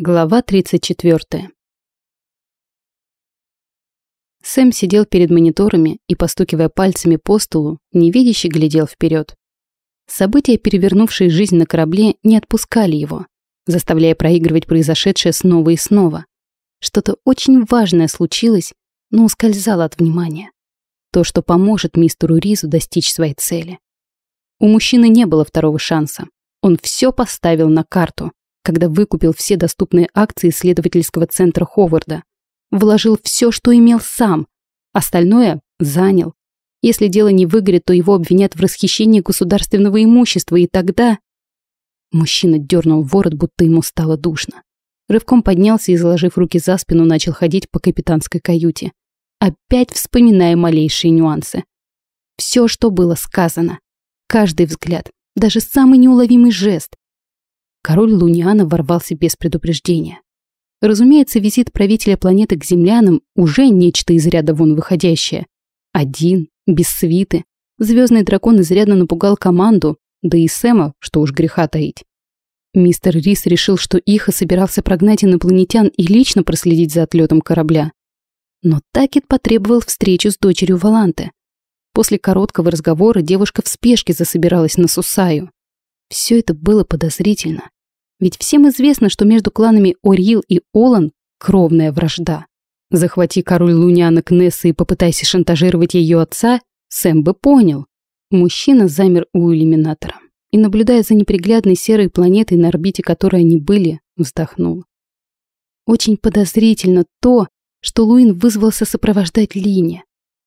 Глава 34. Сэм сидел перед мониторами и, постукивая пальцами по столу, невидяще глядел вперед. События, перевернувшие жизнь на корабле, не отпускали его, заставляя проигрывать произошедшее снова и снова. Что-то очень важное случилось, но ускользало от внимания. То, что поможет мистеру Ризу достичь своей цели. У мужчины не было второго шанса. Он все поставил на карту когда выкупил все доступные акции исследовательского центра Ховарда. Вложил все, что имел сам. Остальное занял. Если дело не выгорит, то его обвинят в расхищении государственного имущества, и тогда... Мужчина дернул ворот, будто ему стало душно. Рывком поднялся и, заложив руки за спину, начал ходить по капитанской каюте. Опять вспоминая малейшие нюансы. Все, что было сказано. Каждый взгляд, даже самый неуловимый жест, король Луниана ворвался без предупреждения. Разумеется, визит правителя планеты к землянам уже нечто из ряда вон выходящее. Один, без свиты. Звездный дракон изрядно напугал команду, да и Сэма, что уж греха таить. Мистер Рис решил, что Иха собирался прогнать инопланетян и лично проследить за отлетом корабля. Но Такет потребовал встречу с дочерью Валанте. После короткого разговора девушка в спешке засобиралась на Сусаю. Все это было подозрительно. Ведь всем известно, что между кланами Орил и Олан кровная вражда. Захвати король Луняна Кнесса и попытайся шантажировать ее отца, Сэм бы понял. Мужчина замер у иллюминатора и, наблюдая за неприглядной серой планетой, на орбите которой они были, вздохнул. Очень подозрительно то, что Луин вызвался сопровождать Лине.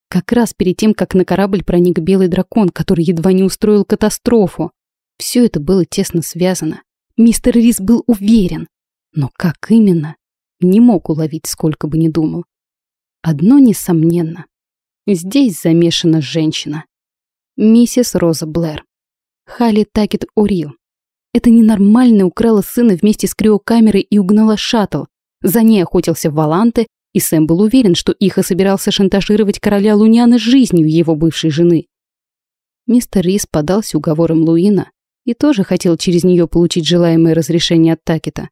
Как раз перед тем, как на корабль проник белый дракон, который едва не устроил катастрофу. Все это было тесно связано. Мистер Рис был уверен. Но как именно? Не мог уловить, сколько бы ни думал. Одно несомненно. Здесь замешана женщина. Миссис Роза Блэр. Хали Такет Орил. Это ненормальная украла сына вместе с криокамерой и угнала шаттл. За ней охотился Валанте, и Сэм был уверен, что Иха собирался шантажировать короля Луняны жизнью его бывшей жены. Мистер Рис подался уговором Луина, и тоже хотел через нее получить желаемое разрешение от Такета.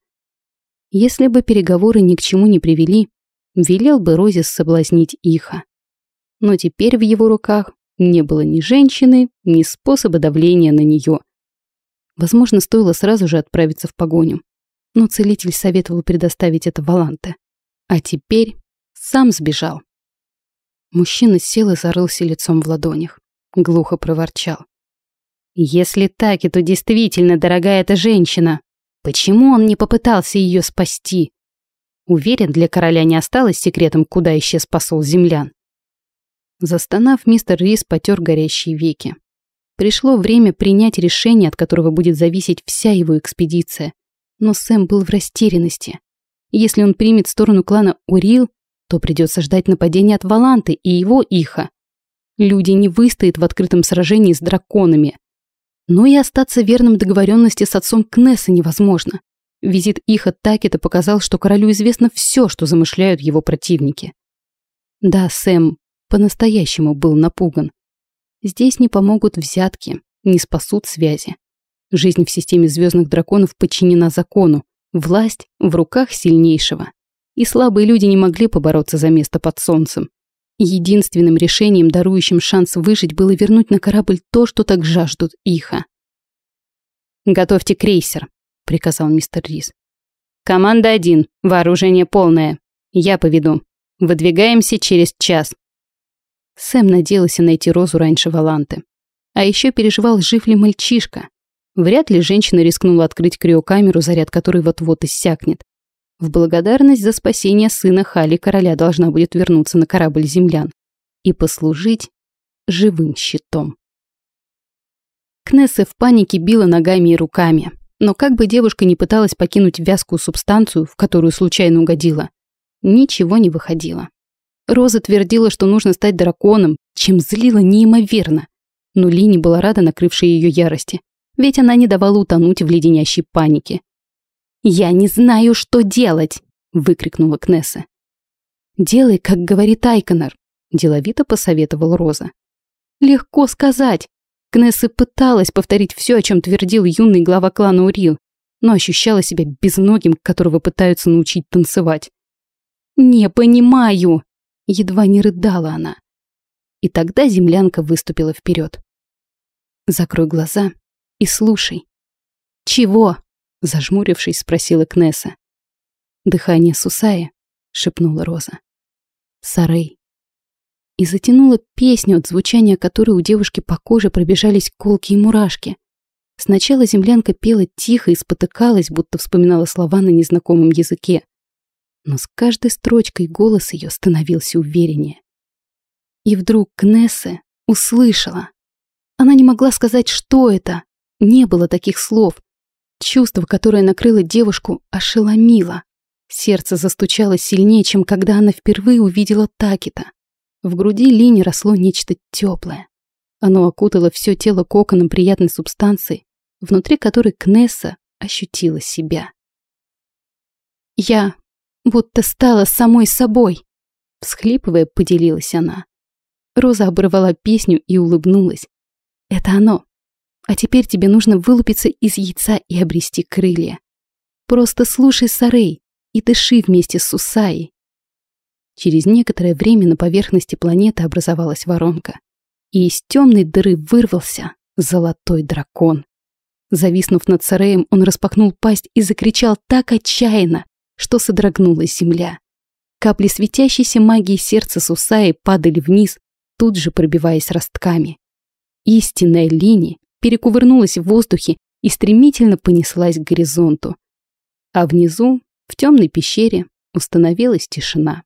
Если бы переговоры ни к чему не привели, велел бы Розис соблазнить Иха. Но теперь в его руках не было ни женщины, ни способа давления на нее. Возможно, стоило сразу же отправиться в погоню. Но целитель советовал предоставить это Валанте. А теперь сам сбежал. Мужчина сел и зарылся лицом в ладонях. Глухо проворчал. Если так, то действительно дорогая эта женщина. Почему он не попытался ее спасти? Уверен, для короля не осталось секретом, куда исчез посол землян. Застонав, мистер Рис потер горящие веки. Пришло время принять решение, от которого будет зависеть вся его экспедиция. Но Сэм был в растерянности. Если он примет сторону клана Урил, то придется ждать нападения от Валанты и его Иха. Люди не выстоят в открытом сражении с драконами. Но и остаться верным договоренности с отцом Кнесса невозможно. Визит их от Такета показал, что королю известно все, что замышляют его противники. Да, Сэм по-настоящему был напуган. Здесь не помогут взятки, не спасут связи. Жизнь в системе звездных драконов подчинена закону, власть в руках сильнейшего. И слабые люди не могли побороться за место под солнцем. Единственным решением, дарующим шанс выжить, было вернуть на корабль то, что так жаждут Иха. «Готовьте крейсер», — приказал мистер Рис. «Команда один, вооружение полное. Я поведу. Выдвигаемся через час». Сэм надеялся найти Розу раньше Валанты. А еще переживал, жив ли мальчишка. Вряд ли женщина рискнула открыть криокамеру, заряд которой вот-вот иссякнет. В благодарность за спасение сына Хали короля должна будет вернуться на корабль землян и послужить живым щитом. Кнесса в панике била ногами и руками, но как бы девушка не пыталась покинуть вязкую субстанцию, в которую случайно угодила, ничего не выходило. Роза твердила, что нужно стать драконом, чем злила неимоверно. Но Лини была рада накрывшей ее ярости, ведь она не давала утонуть в леденящей панике. «Я не знаю, что делать!» — выкрикнула Кнесса. «Делай, как говорит Айконор», — деловито посоветовал Роза. «Легко сказать!» Кнесса пыталась повторить все, о чем твердил юный глава клана Урил. но ощущала себя безногим, которого пытаются научить танцевать. «Не понимаю!» — едва не рыдала она. И тогда землянка выступила вперед. «Закрой глаза и слушай». «Чего?» — зажмурившись, спросила Кнесса. «Дыхание Сусая», — шепнула Роза. «Сарей». И затянула песню, от звучания которой у девушки по коже пробежались колки и мурашки. Сначала землянка пела тихо и спотыкалась, будто вспоминала слова на незнакомом языке. Но с каждой строчкой голос ее становился увереннее. И вдруг Кнессе услышала. Она не могла сказать, что это. Не было таких слов. Чувство, которое накрыло девушку, ошеломило. Сердце застучало сильнее, чем когда она впервые увидела Такита. В груди Лини росло нечто теплое. Оно окутало все тело коконом приятной субстанции, внутри которой Кнесса ощутила себя. «Я будто стала самой собой», — всхлипывая, поделилась она. Роза оборвала песню и улыбнулась. «Это оно. А теперь тебе нужно вылупиться из яйца и обрести крылья. Просто слушай Сарей и дыши вместе с Сусаей». Через некоторое время на поверхности планеты образовалась воронка, и из темной дыры вырвался золотой дракон. Зависнув над Сареем, он распахнул пасть и закричал так отчаянно, что содрогнулась земля. Капли светящейся магии сердца Сусаи падали вниз, тут же пробиваясь ростками. Истинная линия перекувырнулась в воздухе и стремительно понеслась к горизонту. А внизу, в темной пещере, установилась тишина.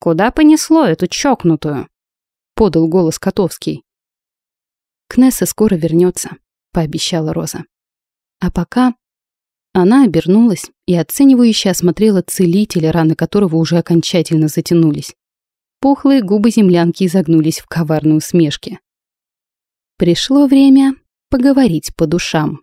«Куда понесло эту чокнутую?» — подал голос Котовский. Кнесса скоро вернется, пообещала Роза. А пока она обернулась и оценивающе осмотрела целителя, раны которого уже окончательно затянулись. Пухлые губы землянки изогнулись в коварной усмешке. Пришло время поговорить по душам.